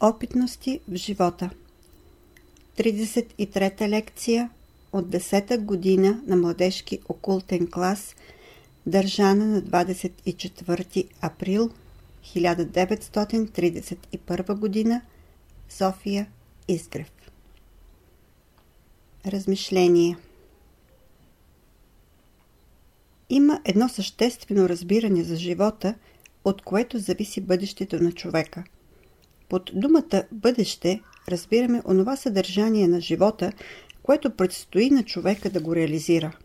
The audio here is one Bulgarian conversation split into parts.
Опитности в живота. 33-та лекция от 10-та година на младежки окултен клас, държана на 24 април 1931 година, София Изгрев. Размишление. Има едно съществено разбиране за живота, от което зависи бъдещето на човека – под думата бъдеще разбираме онова съдържание на живота, което предстои на човека да го реализира.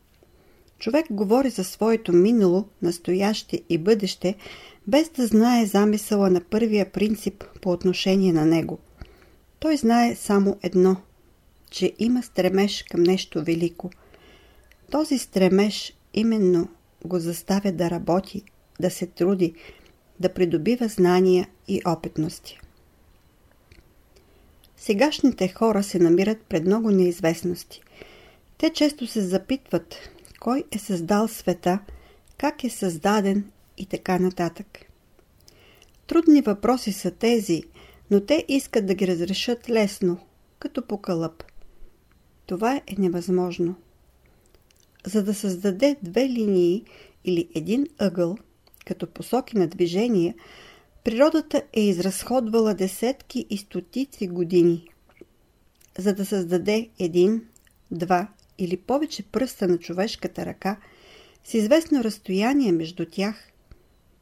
Човек говори за своето минало, настояще и бъдеще, без да знае замисъла на първия принцип по отношение на него. Той знае само едно, че има стремеж към нещо велико. Този стремеж именно го заставя да работи, да се труди, да придобива знания и опитности. Сегашните хора се намират пред много неизвестности. Те често се запитват кой е създал света, как е създаден и така нататък. Трудни въпроси са тези, но те искат да ги разрешат лесно, като по кълъп. Това е невъзможно. За да създаде две линии или един ъгъл, като посоки на движение – Природата е изразходвала десетки и стотици години, за да създаде един, два или повече пръста на човешката ръка с известно разстояние между тях.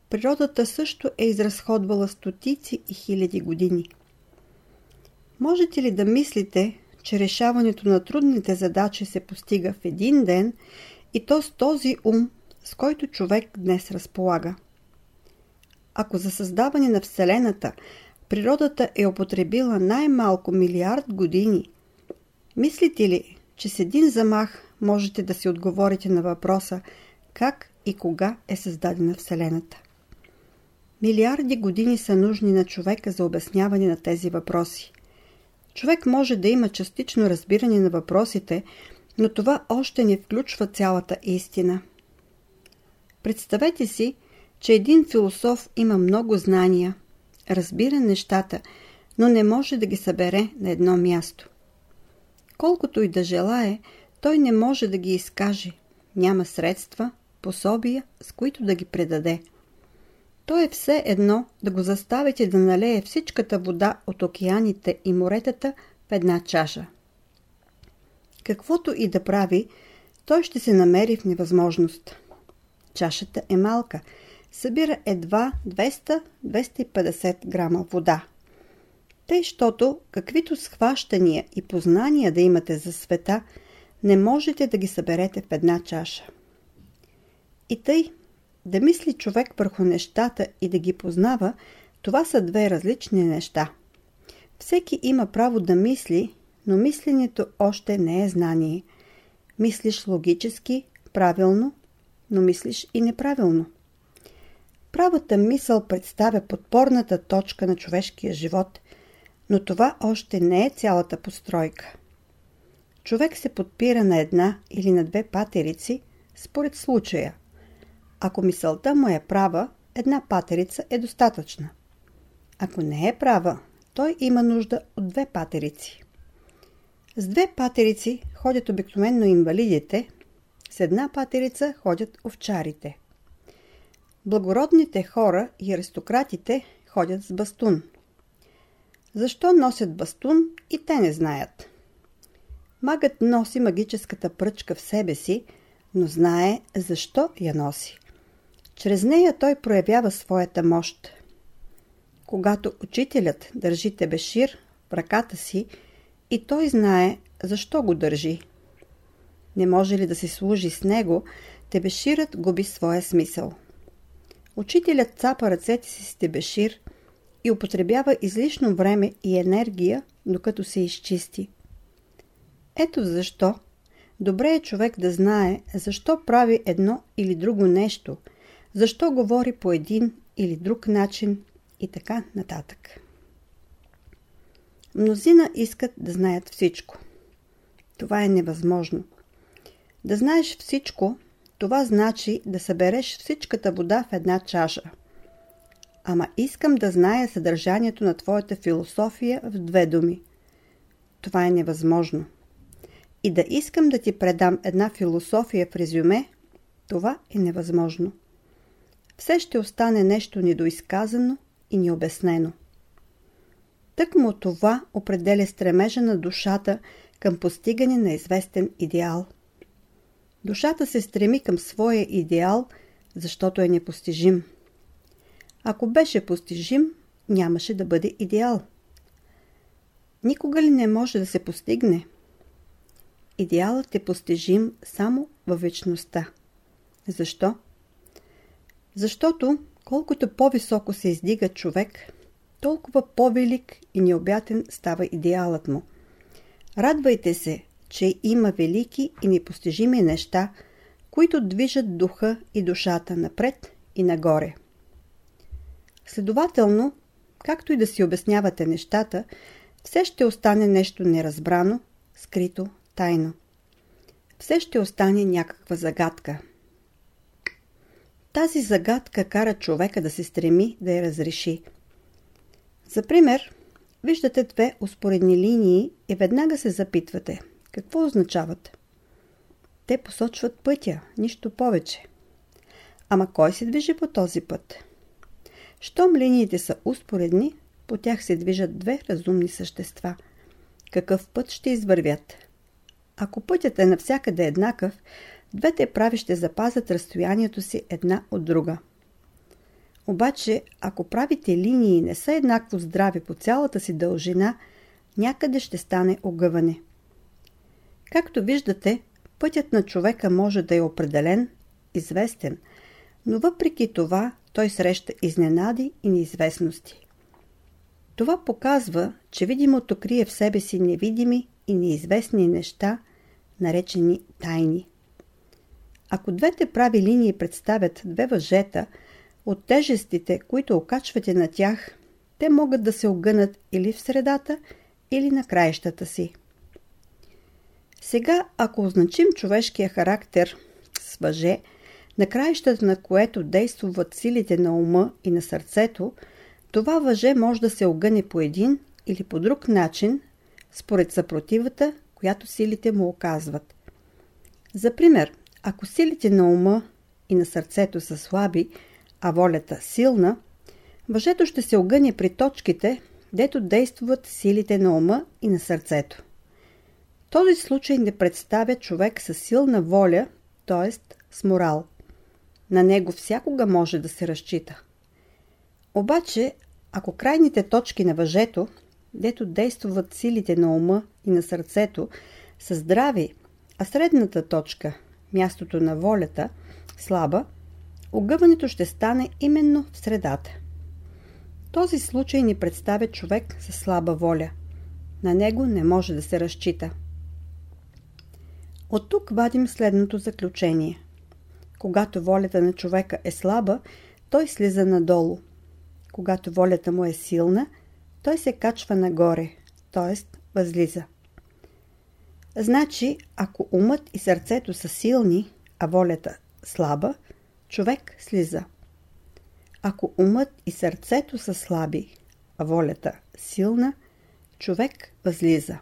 Природата също е изразходвала стотици и хиляди години. Можете ли да мислите, че решаването на трудните задачи се постига в един ден и то с този ум, с който човек днес разполага? Ако за създаване на Вселената природата е употребила най-малко милиард години, мислите ли, че с един замах можете да си отговорите на въпроса как и кога е създадена Вселената? Милиарди години са нужни на човека за обясняване на тези въпроси. Човек може да има частично разбиране на въпросите, но това още не включва цялата истина. Представете си, че един философ има много знания, разбира нещата, но не може да ги събере на едно място. Колкото и да желае, той не може да ги изкаже. Няма средства, пособия, с които да ги предаде. То е все едно да го заставите да налее всичката вода от океаните и моретата в една чаша. Каквото и да прави, той ще се намери в невъзможност. Чашата е малка – събира едва 200-250 грама вода. Тъй, щото каквито схващания и познания да имате за света, не можете да ги съберете в една чаша. И тъй, да мисли човек върху нещата и да ги познава, това са две различни неща. Всеки има право да мисли, но мисленето още не е знание. Мислиш логически, правилно, но мислиш и неправилно. Правата мисъл представя подпорната точка на човешкия живот, но това още не е цялата постройка. Човек се подпира на една или на две патерици според случая. Ако мисълта му е права, една патерица е достатъчна. Ако не е права, той има нужда от две патерици. С две патерици ходят обикновенно инвалидите, с една патерица ходят овчарите. Благородните хора и аристократите ходят с бастун. Защо носят бастун и те не знаят. Магът носи магическата пръчка в себе си, но знае защо я носи. Чрез нея той проявява своята мощ. Когато учителят държи тебешир в ръката си и той знае защо го държи. Не може ли да се служи с него, тебеширът губи своя смисъл. Учителят цапа ръцете си с тебешир и употребява излишно време и енергия, докато се изчисти. Ето защо добре е човек да знае защо прави едно или друго нещо, защо говори по един или друг начин и така нататък. Мнозина искат да знаят всичко. Това е невъзможно. Да знаеш всичко това значи да събереш всичката вода в една чаша. ама искам да зная съдържанието на твоята философия в две думи. Това е невъзможно. И да искам да ти предам една философия в резюме, това е невъзможно. Все ще остане нещо недоизказано и необяснено. Тъкмо това определя стремежа на душата към постигане на известен идеал. Душата се стреми към своя идеал, защото е непостижим. Ако беше постижим, нямаше да бъде идеал. Никога ли не може да се постигне? Идеалът е постижим само във вечността. Защо? Защото колкото по-високо се издига човек, толкова по-велик и необятен става идеалът му. Радвайте се, че има велики и непостижими неща, които движат духа и душата напред и нагоре. Следователно, както и да си обяснявате нещата, все ще остане нещо неразбрано, скрито, тайно. Все ще остане някаква загадка. Тази загадка кара човека да се стреми да я разреши. За пример, виждате две успоредни линии и веднага се запитвате. Какво означават? Те посочват пътя, нищо повече. Ама кой се движи по този път? Щом линиите са успоредни, по тях се движат две разумни същества. Какъв път ще извървят? Ако пътят е навсякъде еднакъв, двете прави ще запазят разстоянието си една от друга. Обаче, ако правите линии не са еднакво здрави по цялата си дължина, някъде ще стане огъване. Както виждате, пътят на човека може да е определен, известен, но въпреки това той среща изненади и неизвестности. Това показва, че видимото крие в себе си невидими и неизвестни неща, наречени тайни. Ако двете прави линии представят две въжета, от тежестите, които окачвате на тях, те могат да се огънат или в средата, или на краищата си. Сега, ако означим човешкия характер с въже, на краищата на което действуват силите на ума и на сърцето, това въже може да се огъне по един или по друг начин, според съпротивата, която силите му оказват. За пример, ако силите на ума и на сърцето са слаби, а волята силна, въжето ще се огъне при точките, дето действуват силите на ума и на сърцето. Този случай не представя човек със силна воля, т.е. с морал. На него всякога може да се разчита. Обаче, ако крайните точки на въжето, дето действуват силите на ума и на сърцето, са здрави, а средната точка, мястото на волята, слаба, огъването ще стане именно в средата. Този случай ни представя човек със слаба воля. На него не може да се разчита. От тук вадим следното заключение. Когато волята на човека е слаба, той слиза надолу. Когато волята му е силна, той се качва нагоре, т.е. възлиза. Значи, ако умът и сърцето са силни, а волята слаба, човек слиза. Ако умът и сърцето са слаби, а волята силна, човек възлиза.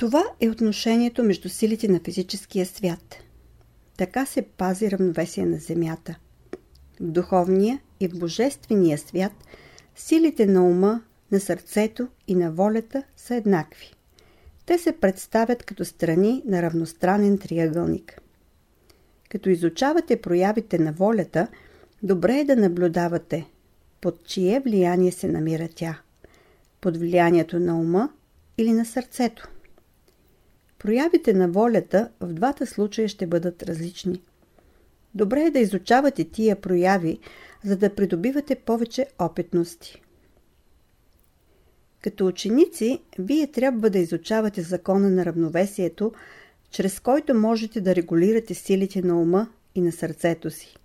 Това е отношението между силите на физическия свят. Така се пази равновесие на Земята. В духовния и в божествения свят силите на ума, на сърцето и на волята са еднакви. Те се представят като страни на равностранен триъгълник. Като изучавате проявите на волята, добре е да наблюдавате под чие влияние се намира тя. Под влиянието на ума или на сърцето. Проявите на волята в двата случая ще бъдат различни. Добре е да изучавате тия прояви, за да придобивате повече опитности. Като ученици, вие трябва да изучавате закона на равновесието, чрез който можете да регулирате силите на ума и на сърцето си.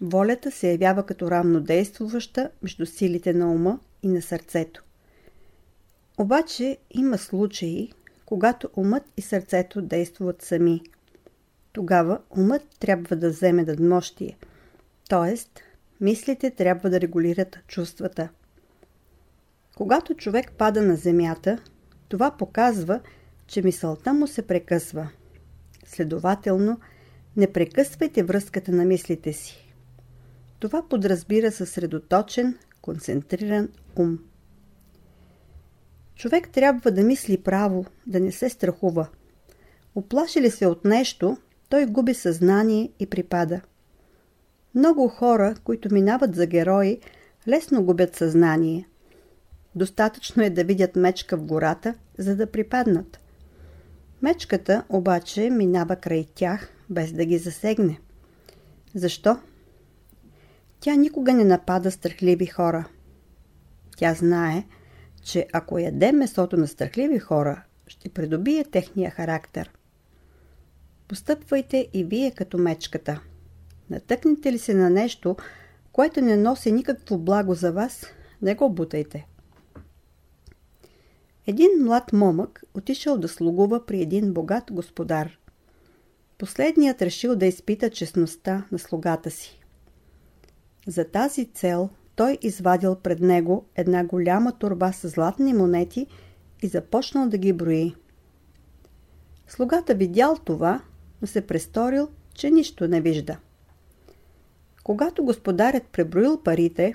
Волята се явява като равно действуваща между силите на ума и на сърцето. Обаче има случаи, когато умът и сърцето действуват сами. Тогава умът трябва да вземе надмощие, т.е. мислите трябва да регулират чувствата. Когато човек пада на земята, това показва, че мисълта му се прекъсва. Следователно, не прекъсвайте връзката на мислите си. Това подразбира съсредоточен, концентриран ум. Човек трябва да мисли право, да не се страхува. Оплаши ли се от нещо, той губи съзнание и припада. Много хора, които минават за герои, лесно губят съзнание. Достатъчно е да видят мечка в гората, за да припаднат. Мечката обаче минава край тях, без да ги засегне. Защо? Тя никога не напада страхливи хора. Тя знае, че ако яде месото на страхливи хора, ще придобие техния характер. Постъпвайте и вие като мечката. Натъкнете ли се на нещо, което не носи никакво благо за вас, не го бутайте. Един млад момък отишъл да слугува при един богат господар. Последният решил да изпита честността на слугата си. За тази цел той извадил пред него една голяма турба с златни монети и започнал да ги брои. Слугата видял това, но се престорил, че нищо не вижда. Когато господарят преброил парите,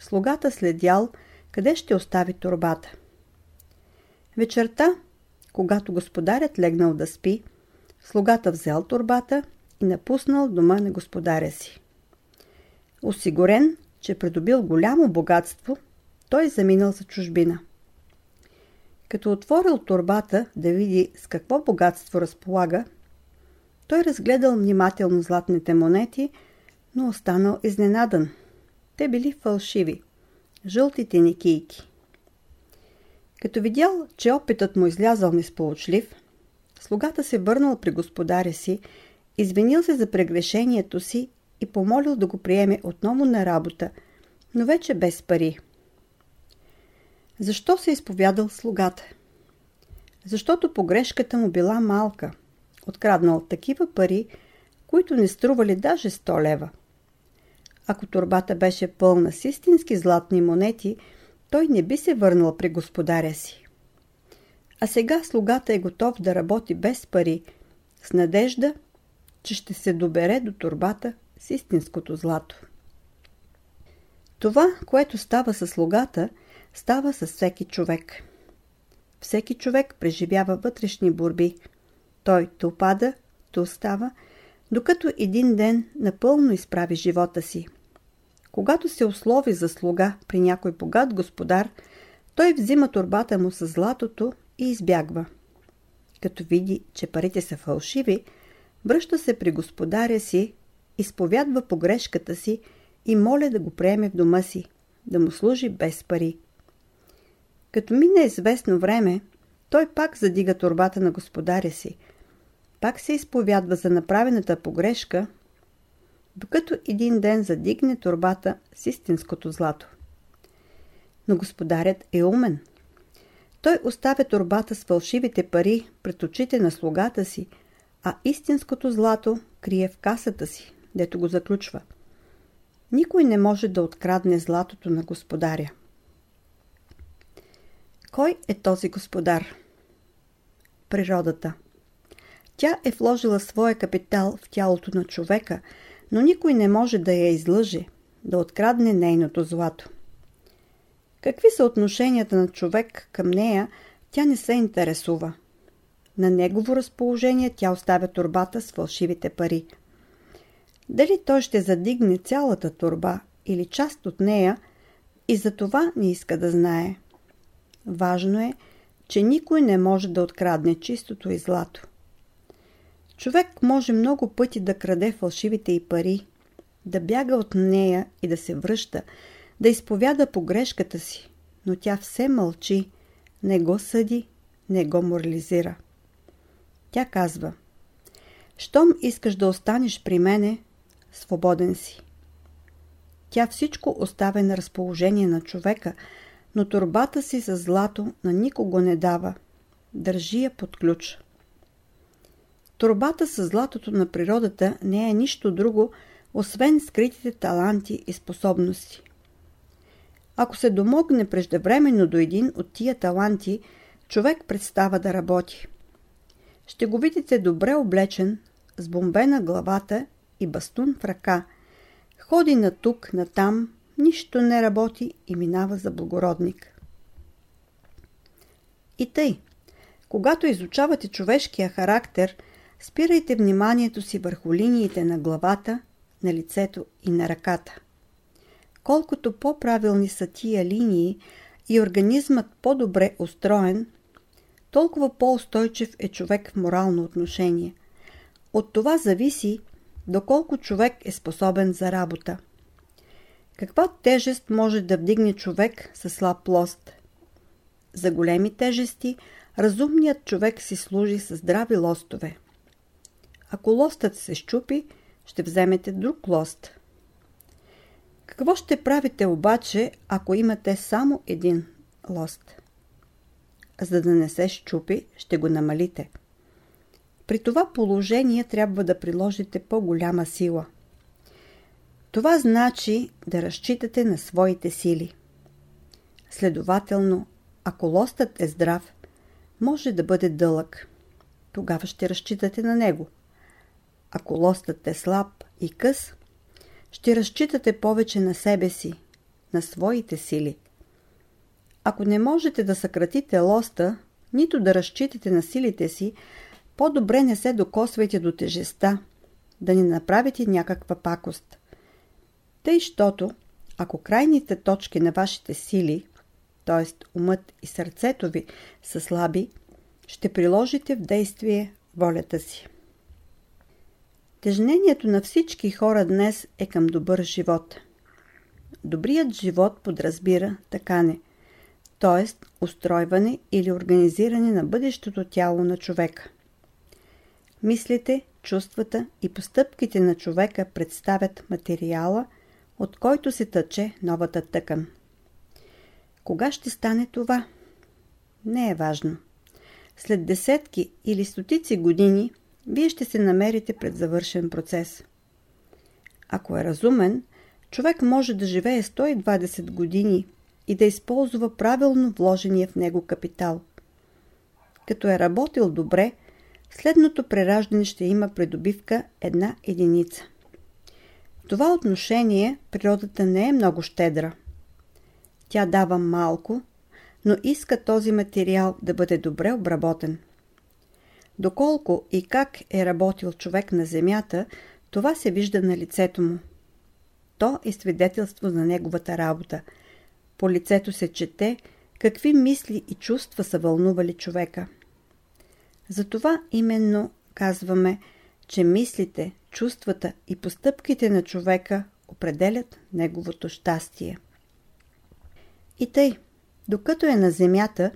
слугата следял къде ще остави турбата. Вечерта, когато господарят легнал да спи, слугата взел турбата и напуснал дома на господаря си. Осигурен, че придобил голямо богатство, той заминал за чужбина. Като отворил турбата да види с какво богатство разполага, той разгледал внимателно златните монети, но останал изненадан. Те били фалшиви. Жълтите никийки. Като видял, че опитът му излязал несполучлив, слугата се върнал при господаря си, извинил се за прегрешението си и помолил да го приеме отново на работа, но вече без пари. Защо се изповядал слугата? Защото погрешката му била малка. Откраднал такива пари, които не стрували даже 100 лева. Ако турбата беше пълна с истински златни монети, той не би се върнал при господаря си. А сега слугата е готов да работи без пари, с надежда, че ще се добере до турбата с истинското злато. Това, което става с слугата, става с всеки човек. Всеки човек преживява вътрешни борби. Той то пада, то остава, докато един ден напълно изправи живота си. Когато се услови за слуга при някой богат господар, той взима турбата му с златото и избягва. Като види, че парите са фалшиви, връща се при господаря си, изповядва погрешката си и моля да го приеме в дома си, да му служи без пари. Като мине известно време, той пак задига турбата на господаря си, пак се изповядва за направената погрешка докато един ден задигне турбата с истинското злато. Но господарят е умен. Той оставя турбата с фалшивите пари пред очите на слугата си, а истинското злато крие в касата си, дето го заключва. Никой не може да открадне златото на господаря. Кой е този господар? Природата. Тя е вложила своя капитал в тялото на човека – но никой не може да я излъже, да открадне нейното злато. Какви са отношенията на човек към нея, тя не се интересува. На негово разположение тя оставя турбата с фалшивите пари. Дали той ще задигне цялата турба или част от нея, и за това не иска да знае. Важно е, че никой не може да открадне чистото и злато. Човек може много пъти да краде фалшивите и пари, да бяга от нея и да се връща, да изповяда погрешката си, но тя все мълчи, не го съди, не го морализира. Тя казва Щом искаш да останеш при мене, свободен си. Тя всичко оставя на разположение на човека, но турбата си с злато на никого не дава. Държи я под ключ. Турбата с златото на природата не е нищо друго, освен скритите таланти и способности. Ако се домогне преждевременно до един от тия таланти, човек представа да работи. Ще го видите добре облечен, с бомбе на главата и бастун в ръка. Ходи на тук, на там, нищо не работи и минава за благородник. И тъй, когато изучавате човешкия характер, спирайте вниманието си върху линиите на главата, на лицето и на ръката. Колкото по-правилни са тия линии и организмът по-добре устроен, толкова по-устойчив е човек в морално отношение. От това зависи доколко човек е способен за работа. Каква тежест може да вдигне човек със слаб лост? За големи тежести разумният човек си служи с здрави лостове. Ако лостът се щупи, ще вземете друг лост. Какво ще правите обаче, ако имате само един лост? За да не се щупи, ще го намалите. При това положение трябва да приложите по-голяма сила. Това значи да разчитате на своите сили. Следователно, ако лостът е здрав, може да бъде дълъг. Тогава ще разчитате на него. Ако лостът е слаб и къс, ще разчитате повече на себе си, на своите сили. Ако не можете да съкратите лоста, нито да разчитате на силите си, по-добре не се докосвайте до тежеста, да не направите някаква пакост. Тъй, щото, ако крайните точки на вашите сили, т.е. умът и сърцето ви са слаби, ще приложите в действие волята си. Тежнението на всички хора днес е към добър живот. Добрият живот подразбира такане, т.е. устройване или организиране на бъдещото тяло на човека. Мислите, чувствата и постъпките на човека представят материала, от който се тъче новата тъкан. Кога ще стане това? Не е важно. След десетки или стотици години вие ще се намерите пред завършен процес. Ако е разумен, човек може да живее 120 години и да използва правилно вложения в него капитал. Като е работил добре, следното прераждане ще има придобивка една единица. В това отношение природата не е много щедра. Тя дава малко, но иска този материал да бъде добре обработен. Доколко и как е работил човек на земята, това се вижда на лицето му. То е свидетелство за неговата работа. По лицето се чете какви мисли и чувства са вълнували човека. Затова именно казваме, че мислите, чувствата и постъпките на човека определят неговото щастие. И тъй, докато е на земята,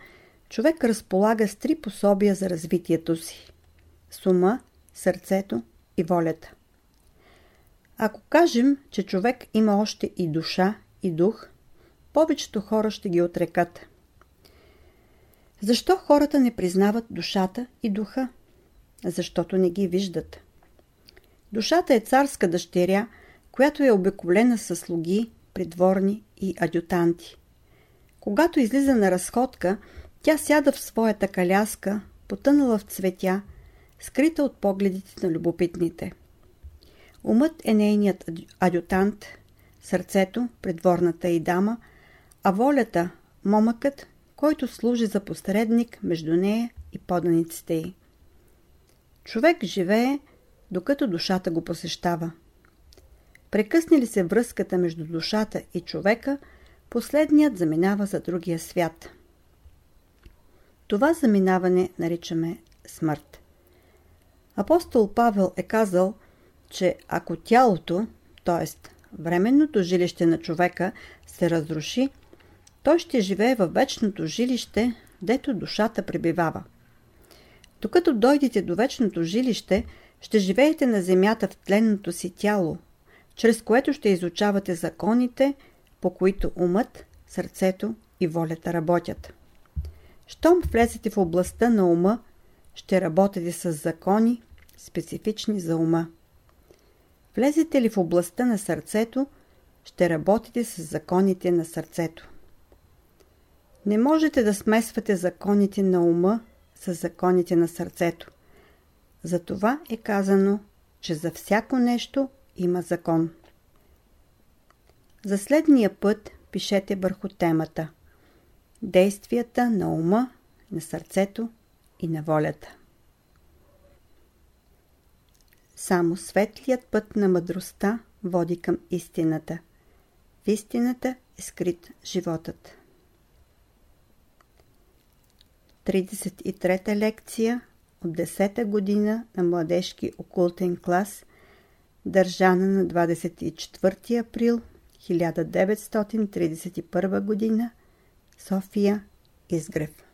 човек разполага с три пособия за развитието си – сума, сърцето и волята. Ако кажем, че човек има още и душа, и дух, повечето хора ще ги отрекат. Защо хората не признават душата и духа? Защото не ги виждат. Душата е царска дъщеря, която е обиколена с слуги, придворни и адютанти. Когато излиза на разходка, тя сяда в своята каляска, потънала в цветя, скрита от погледите на любопитните. Умът е нейният адютант, сърцето, предворната и дама, а волята – момъкът, който служи за посредник между нея и поданиците й. Човек живее, докато душата го посещава. Прекъсне ли се връзката между душата и човека, последният заминава за другия свят – това заминаване наричаме смърт. Апостол Павел е казал, че ако тялото, т.е. временното жилище на човека, се разруши, той ще живее във вечното жилище, дето душата пребивава. Докато дойдете до вечното жилище, ще живеете на земята в тленното си тяло, чрез което ще изучавате законите, по които умът, сърцето и волята работят. Щом влезете в областта на ума, ще работите с закони, специфични за ума. Влезете ли в областта на сърцето, ще работите с законите на сърцето. Не можете да смесвате законите на ума с законите на сърцето. Затова е казано, че за всяко нещо има закон. За следния път пишете върху темата Действията на ума, на сърцето и на волята. Само светлият път на мъдростта води към истината. В истината е скрит животът. 33-та лекция от 10-та година на младежки окултен клас, държана на 24 април 1931 година, София, Изгрев.